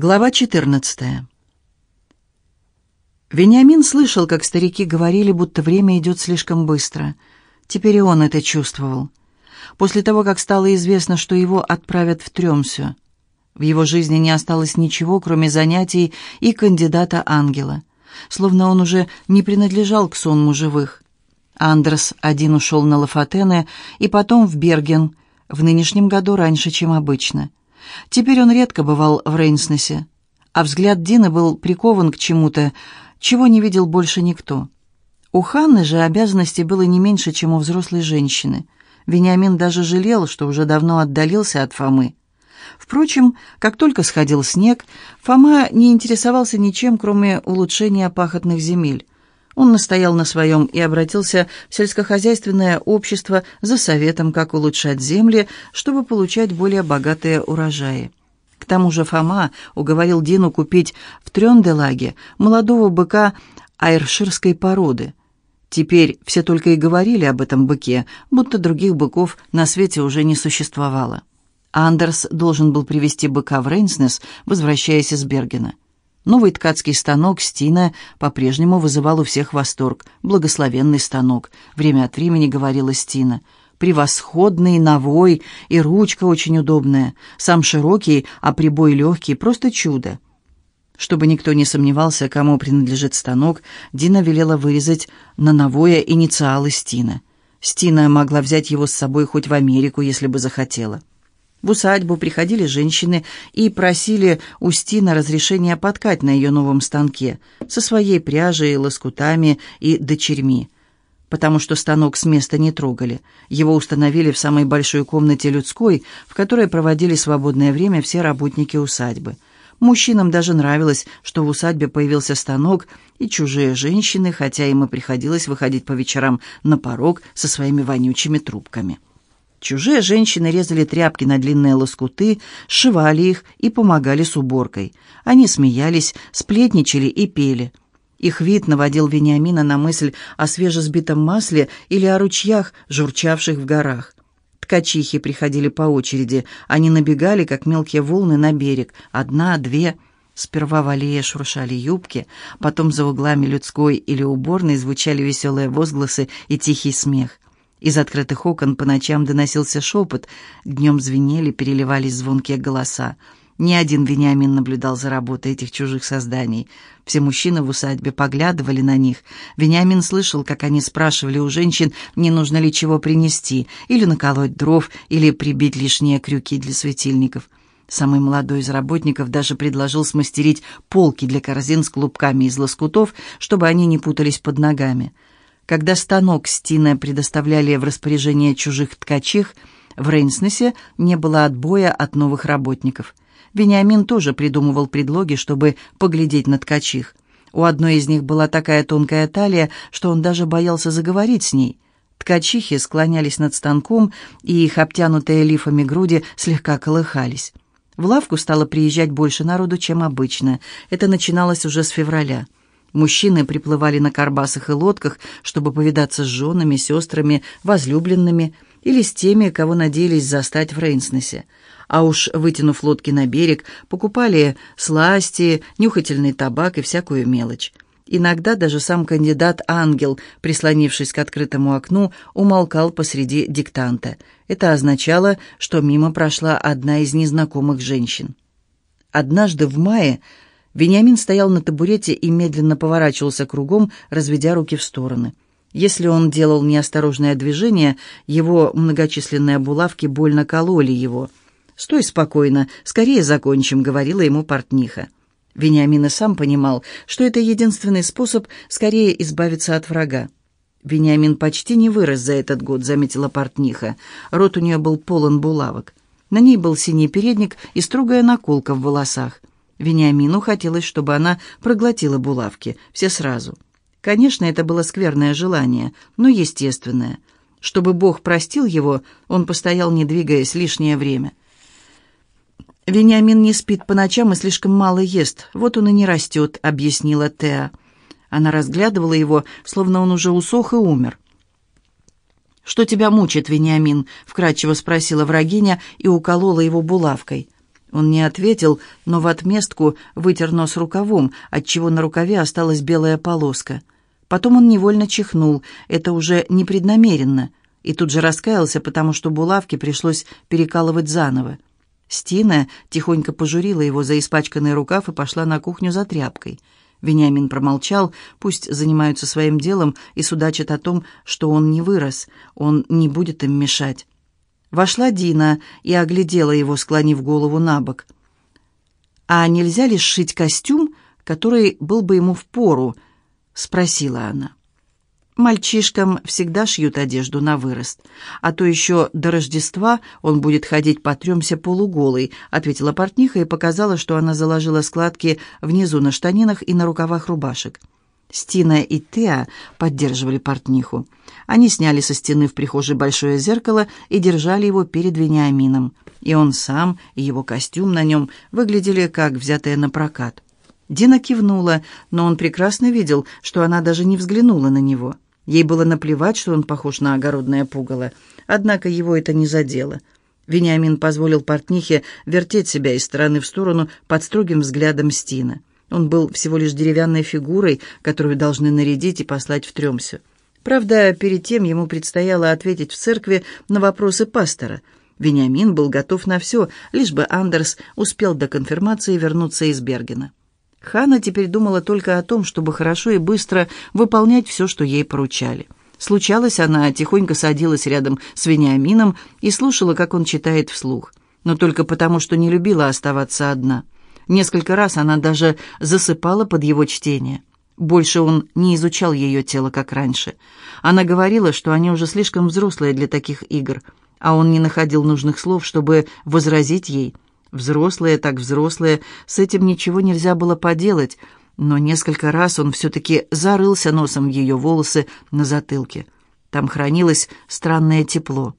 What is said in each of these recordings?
Глава 14. Вениамин слышал, как старики говорили, будто время идет слишком быстро. Теперь и он это чувствовал. После того, как стало известно, что его отправят в Тремсю, в его жизни не осталось ничего, кроме занятий и кандидата-ангела. Словно он уже не принадлежал к сонму живых. Андерс один ушел на Лафатене и потом в Берген, в нынешнем году раньше, чем обычно. Теперь он редко бывал в Рейнснесе, а взгляд Дины был прикован к чему-то, чего не видел больше никто. У Ханны же обязанностей было не меньше, чем у взрослой женщины. Вениамин даже жалел, что уже давно отдалился от Фомы. Впрочем, как только сходил снег, Фома не интересовался ничем, кроме улучшения пахотных земель. Он настоял на своем и обратился в сельскохозяйственное общество за советом, как улучшать земли, чтобы получать более богатые урожаи. К тому же Фома уговорил Дину купить в Трёнделаге молодого быка айрширской породы. Теперь все только и говорили об этом быке, будто других быков на свете уже не существовало. Андерс должен был привести быка в Рейнснес, возвращаясь из Бергена. Новый ткацкий станок Стина по-прежнему вызывал у всех восторг. «Благословенный станок», — время от времени говорила Стина. «Превосходный, новой, и ручка очень удобная. Сам широкий, а прибой легкий, просто чудо». Чтобы никто не сомневался, кому принадлежит станок, Дина велела вырезать на новое инициалы Стина. Стина могла взять его с собой хоть в Америку, если бы захотела. В усадьбу приходили женщины и просили у Стина разрешения подкать на ее новом станке со своей пряжей, лоскутами и дочерьми, потому что станок с места не трогали. Его установили в самой большой комнате людской, в которой проводили свободное время все работники усадьбы. Мужчинам даже нравилось, что в усадьбе появился станок, и чужие женщины, хотя им и приходилось выходить по вечерам на порог со своими вонючими трубками. Чужие женщины резали тряпки на длинные лоскуты, сшивали их и помогали с уборкой. Они смеялись, сплетничали и пели. Их вид наводил Вениамина на мысль о свежесбитом масле или о ручьях, журчавших в горах. Ткачихи приходили по очереди. Они набегали, как мелкие волны, на берег. Одна, две. Сперва в аллее шуршали юбки, потом за углами людской или уборной звучали веселые возгласы и тихий смех. Из открытых окон по ночам доносился шепот, днем звенели, переливались звонкие голоса. Ни один Вениамин наблюдал за работой этих чужих созданий. Все мужчины в усадьбе поглядывали на них. Вениамин слышал, как они спрашивали у женщин, не нужно ли чего принести, или наколоть дров, или прибить лишние крюки для светильников. Самый молодой из работников даже предложил смастерить полки для корзин с клубками из лоскутов, чтобы они не путались под ногами. Когда станок Стина предоставляли в распоряжение чужих ткачих, в Рейнснесе не было отбоя от новых работников. Вениамин тоже придумывал предлоги, чтобы поглядеть на ткачих. У одной из них была такая тонкая талия, что он даже боялся заговорить с ней. Ткачихи склонялись над станком, и их обтянутые лифами груди слегка колыхались. В лавку стало приезжать больше народу, чем обычно. Это начиналось уже с февраля. Мужчины приплывали на карбасах и лодках, чтобы повидаться с женами, сестрами, возлюбленными или с теми, кого надеялись застать в Рейнснесе. А уж, вытянув лодки на берег, покупали сласти, нюхательный табак и всякую мелочь. Иногда даже сам кандидат-ангел, прислонившись к открытому окну, умолкал посреди диктанта. Это означало, что мимо прошла одна из незнакомых женщин. Однажды в мае Вениамин стоял на табурете и медленно поворачивался кругом, разведя руки в стороны. Если он делал неосторожное движение, его многочисленные булавки больно кололи его. «Стой спокойно, скорее закончим», — говорила ему портниха. Вениамин и сам понимал, что это единственный способ скорее избавиться от врага. Вениамин почти не вырос за этот год, заметила портниха. Рот у нее был полон булавок. На ней был синий передник и строгая наколка в волосах. Вениамину хотелось, чтобы она проглотила булавки, все сразу. Конечно, это было скверное желание, но естественное. Чтобы Бог простил его, он постоял, не двигаясь, лишнее время. «Вениамин не спит по ночам и слишком мало ест, вот он и не растет», — объяснила Теа. Она разглядывала его, словно он уже усох и умер. «Что тебя мучит, Вениамин?» — вкратчиво спросила врагиня и уколола его булавкой. Он не ответил, но в отместку вытер нос рукавом, отчего на рукаве осталась белая полоска. Потом он невольно чихнул, это уже непреднамеренно, и тут же раскаялся, потому что булавки пришлось перекалывать заново. Стина тихонько пожурила его за испачканный рукав и пошла на кухню за тряпкой. Вениамин промолчал, пусть занимаются своим делом и судачат о том, что он не вырос, он не будет им мешать. Вошла Дина и оглядела его, склонив голову на бок. «А нельзя ли сшить костюм, который был бы ему в пору?» — спросила она. Мальчишкам всегда шьют одежду на вырост. А то еще до Рождества он будет ходить по трёмся полуголый, ответила портниха и показала, что она заложила складки внизу на штанинах и на рукавах рубашек. Стина и Теа поддерживали портниху. Они сняли со стены в прихожей большое зеркало и держали его перед Вениамином. И он сам, и его костюм на нем выглядели как взятые на прокат. Дина кивнула, но он прекрасно видел, что она даже не взглянула на него. Ей было наплевать, что он похож на огородное пугало. Однако его это не задело. Вениамин позволил портнихе вертеть себя из стороны в сторону под строгим взглядом Стина. Он был всего лишь деревянной фигурой, которую должны нарядить и послать в Тремсю. Правда, перед тем ему предстояло ответить в церкви на вопросы пастора. Вениамин был готов на все, лишь бы Андерс успел до конфирмации вернуться из Бергена. Хана теперь думала только о том, чтобы хорошо и быстро выполнять все, что ей поручали. Случалось, она тихонько садилась рядом с Вениамином и слушала, как он читает вслух, но только потому, что не любила оставаться одна. Несколько раз она даже засыпала под его чтение. Больше он не изучал ее тело, как раньше. Она говорила, что они уже слишком взрослые для таких игр, а он не находил нужных слов, чтобы возразить ей – Взрослые так взрослые, с этим ничего нельзя было поделать, но несколько раз он все-таки зарылся носом в ее волосы на затылке. Там хранилось странное тепло.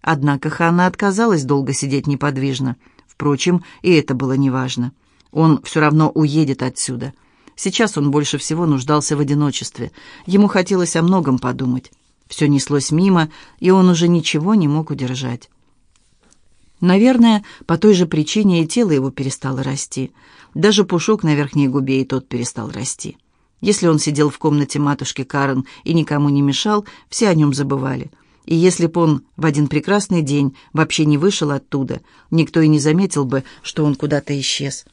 Однако Ханна отказалась долго сидеть неподвижно. Впрочем, и это было неважно. Он все равно уедет отсюда. Сейчас он больше всего нуждался в одиночестве. Ему хотелось о многом подумать. Все неслось мимо, и он уже ничего не мог удержать. Наверное, по той же причине и тело его перестало расти. Даже пушок на верхней губе и тот перестал расти. Если он сидел в комнате матушки Карен и никому не мешал, все о нем забывали. И если бы он в один прекрасный день вообще не вышел оттуда, никто и не заметил бы, что он куда-то исчез.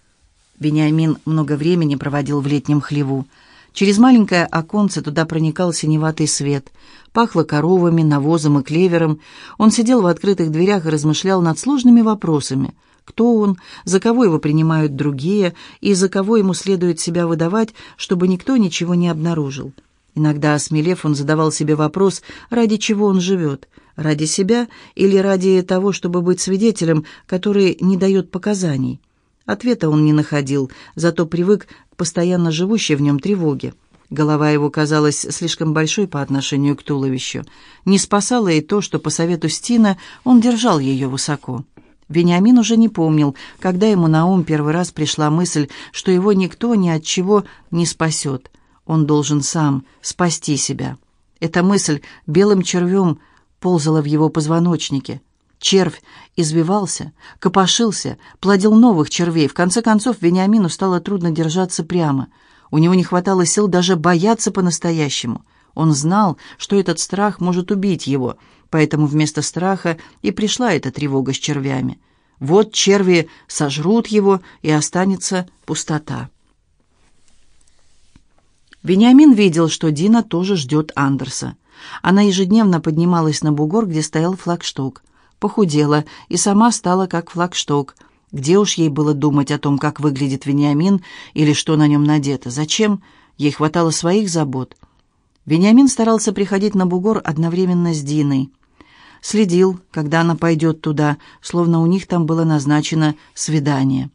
Вениамин много времени проводил в летнем хлеву. Через маленькое оконце туда проникал синеватый свет. Пахло коровами, навозом и клевером. Он сидел в открытых дверях и размышлял над сложными вопросами. Кто он, за кого его принимают другие, и за кого ему следует себя выдавать, чтобы никто ничего не обнаружил. Иногда, осмелев, он задавал себе вопрос, ради чего он живет, ради себя или ради того, чтобы быть свидетелем, который не дает показаний. Ответа он не находил, зато привык к постоянно живущей в нем тревоге. Голова его казалась слишком большой по отношению к туловищу. Не спасало и то, что по совету Стина он держал ее высоко. Вениамин уже не помнил, когда ему на ум первый раз пришла мысль, что его никто ни от чего не спасет. Он должен сам спасти себя. Эта мысль белым червем ползала в его позвоночнике. Червь извивался, копошился, плодил новых червей. В конце концов, Вениамину стало трудно держаться прямо. У него не хватало сил даже бояться по-настоящему. Он знал, что этот страх может убить его, поэтому вместо страха и пришла эта тревога с червями. Вот черви сожрут его, и останется пустота. Вениамин видел, что Дина тоже ждет Андерса. Она ежедневно поднималась на бугор, где стоял флагшток похудела и сама стала как флагшток. Где уж ей было думать о том, как выглядит Вениамин или что на нем надето? Зачем? Ей хватало своих забот. Вениамин старался приходить на бугор одновременно с Диной. Следил, когда она пойдет туда, словно у них там было назначено свидание.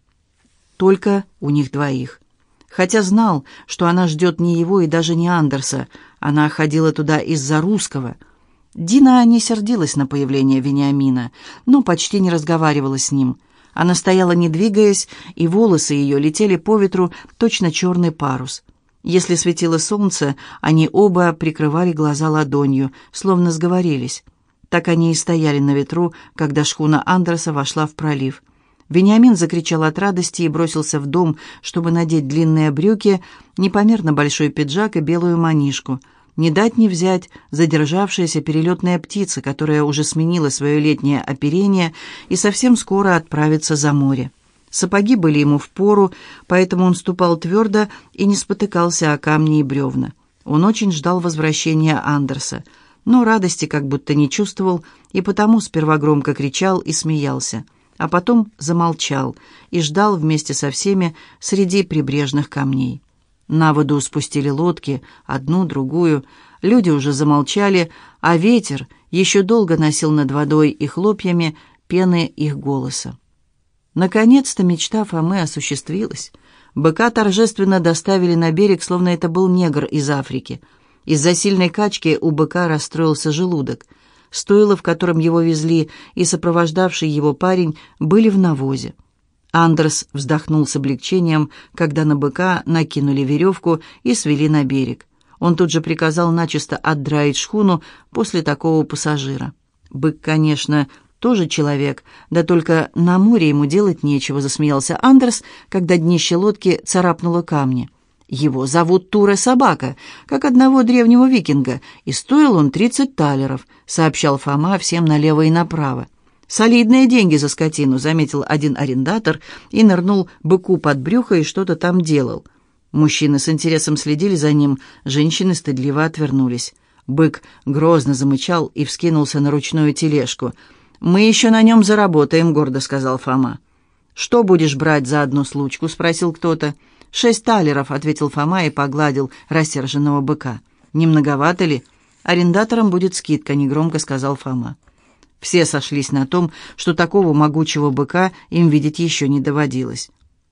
Только у них двоих. Хотя знал, что она ждет не его и даже не Андерса. Она ходила туда из-за русского — Дина не сердилась на появление Вениамина, но почти не разговаривала с ним. Она стояла, не двигаясь, и волосы ее летели по ветру, точно черный парус. Если светило солнце, они оба прикрывали глаза ладонью, словно сговорились. Так они и стояли на ветру, когда шхуна Андерса вошла в пролив. Вениамин закричал от радости и бросился в дом, чтобы надеть длинные брюки, непомерно большой пиджак и белую манишку. Не дать не взять задержавшаяся перелетная птица, которая уже сменила свое летнее оперение и совсем скоро отправится за море. Сапоги были ему в пору, поэтому он ступал твердо и не спотыкался о камни и бревна. Он очень ждал возвращения Андерса, но радости как будто не чувствовал, и потому сперва громко кричал и смеялся – а потом замолчал и ждал вместе со всеми среди прибрежных камней. На воду спустили лодки, одну, другую. Люди уже замолчали, а ветер еще долго носил над водой и хлопьями пены их голоса. Наконец-то мечта Фомы осуществилась. Быка торжественно доставили на берег, словно это был негр из Африки. Из-за сильной качки у быка расстроился желудок — Стойло, в котором его везли, и сопровождавший его парень были в навозе. Андерс вздохнул с облегчением, когда на быка накинули веревку и свели на берег. Он тут же приказал начисто отдраить шхуну после такого пассажира. Бык, конечно, тоже человек, да только на море ему делать нечего, засмеялся Андерс, когда днище лодки царапнуло камни. Его зовут Туре Собака, как одного древнего викинга, и стоил он тридцать талеров, сообщал Фома всем налево и направо. «Солидные деньги за скотину», — заметил один арендатор и нырнул быку под брюхо и что-то там делал. Мужчины с интересом следили за ним, женщины стыдливо отвернулись. Бык грозно замычал и вскинулся на ручную тележку. «Мы еще на нем заработаем», — гордо сказал Фома. «Что будешь брать за одну случку?» — спросил кто-то. «Шесть талеров», — ответил Фома и погладил рассерженного быка. «Не многовато ли?» «Арендаторам будет скидка», — негромко сказал Фома. Все сошлись на том, что такого могучего быка им видеть еще не доводилось.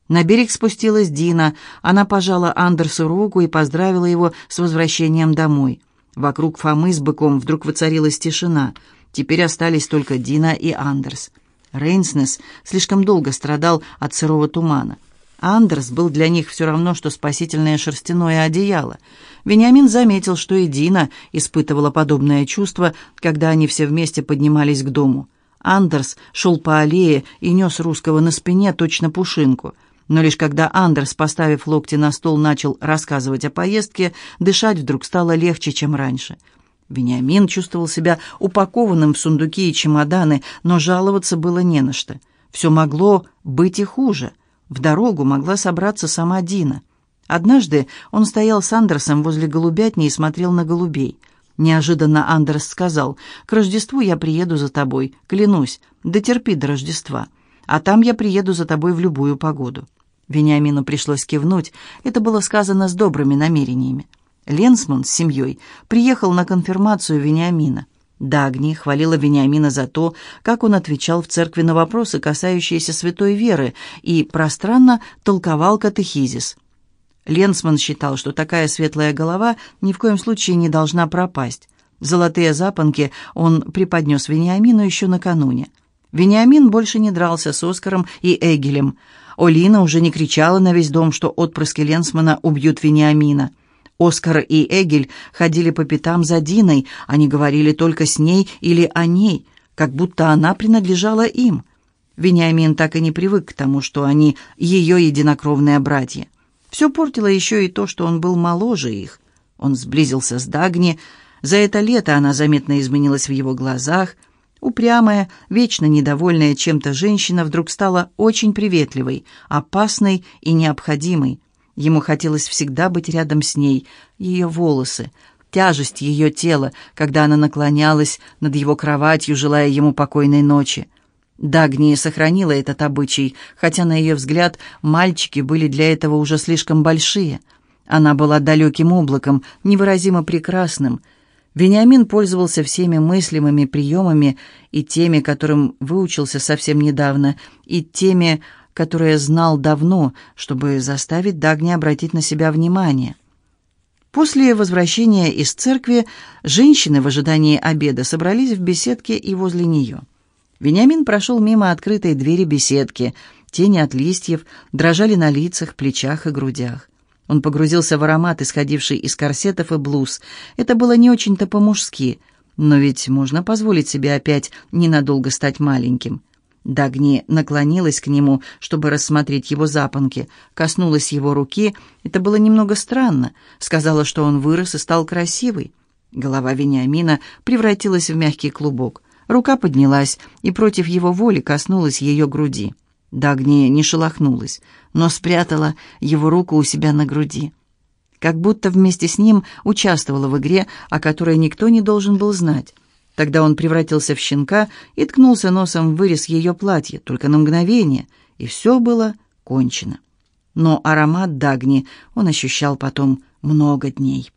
На берег спустилась Дина. Она пожала Андерсу руку и поздравила его с возвращением домой. Вокруг Фомы с быком вдруг воцарилась тишина. Теперь остались только Дина и Андерс. Рейнснес слишком долго страдал от сырого тумана. Андерс был для них все равно, что спасительное шерстяное одеяло. Вениамин заметил, что и Дина испытывала подобное чувство, когда они все вместе поднимались к дому. Андерс шел по аллее и нес русского на спине точно пушинку. Но лишь когда Андерс, поставив локти на стол, начал рассказывать о поездке, дышать вдруг стало легче, чем раньше. Вениамин чувствовал себя упакованным в сундуки и чемоданы, но жаловаться было не на что. Все могло быть и хуже — в дорогу могла собраться сама Дина. Однажды он стоял с Андерсом возле голубятни и смотрел на голубей. Неожиданно Андерс сказал, «К Рождеству я приеду за тобой, клянусь, дотерпи до Рождества, а там я приеду за тобой в любую погоду». Вениамину пришлось кивнуть, это было сказано с добрыми намерениями. Ленсман с семьей приехал на конфирмацию Вениамина. Дагни хвалила Вениамина за то, как он отвечал в церкви на вопросы, касающиеся святой веры, и пространно толковал катехизис. Ленсман считал, что такая светлая голова ни в коем случае не должна пропасть. Золотые запонки он преподнес Вениамину еще накануне. Вениамин больше не дрался с Оскаром и Эгелем. Олина уже не кричала на весь дом, что отпрыски Ленсмана убьют Вениамина. Оскар и Эгель ходили по пятам за Диной, они говорили только с ней или о ней, как будто она принадлежала им. Вениамин так и не привык к тому, что они ее единокровные братья. Все портило еще и то, что он был моложе их. Он сблизился с Дагни. За это лето она заметно изменилась в его глазах. Упрямая, вечно недовольная чем-то женщина вдруг стала очень приветливой, опасной и необходимой. Ему хотелось всегда быть рядом с ней, ее волосы, тяжесть ее тела, когда она наклонялась над его кроватью, желая ему покойной ночи. Дагния сохранила этот обычай, хотя, на ее взгляд, мальчики были для этого уже слишком большие. Она была далеким облаком, невыразимо прекрасным. Вениамин пользовался всеми мыслимыми приемами и теми, которым выучился совсем недавно, и теми, которое знал давно, чтобы заставить Дагни обратить на себя внимание. После возвращения из церкви женщины в ожидании обеда собрались в беседке и возле нее. Вениамин прошел мимо открытой двери беседки. Тени от листьев дрожали на лицах, плечах и грудях. Он погрузился в аромат, исходивший из корсетов и блуз. Это было не очень-то по-мужски, но ведь можно позволить себе опять ненадолго стать маленьким. Дагни наклонилась к нему, чтобы рассмотреть его запонки, коснулась его руки. Это было немного странно. Сказала, что он вырос и стал красивый. Голова Вениамина превратилась в мягкий клубок. Рука поднялась и против его воли коснулась ее груди. Дагни не шелохнулась, но спрятала его руку у себя на груди. Как будто вместе с ним участвовала в игре, о которой никто не должен был знать. Тогда он превратился в щенка и ткнулся носом в вырез ее платья, только на мгновение, и все было кончено. Но аромат Дагни он ощущал потом много дней.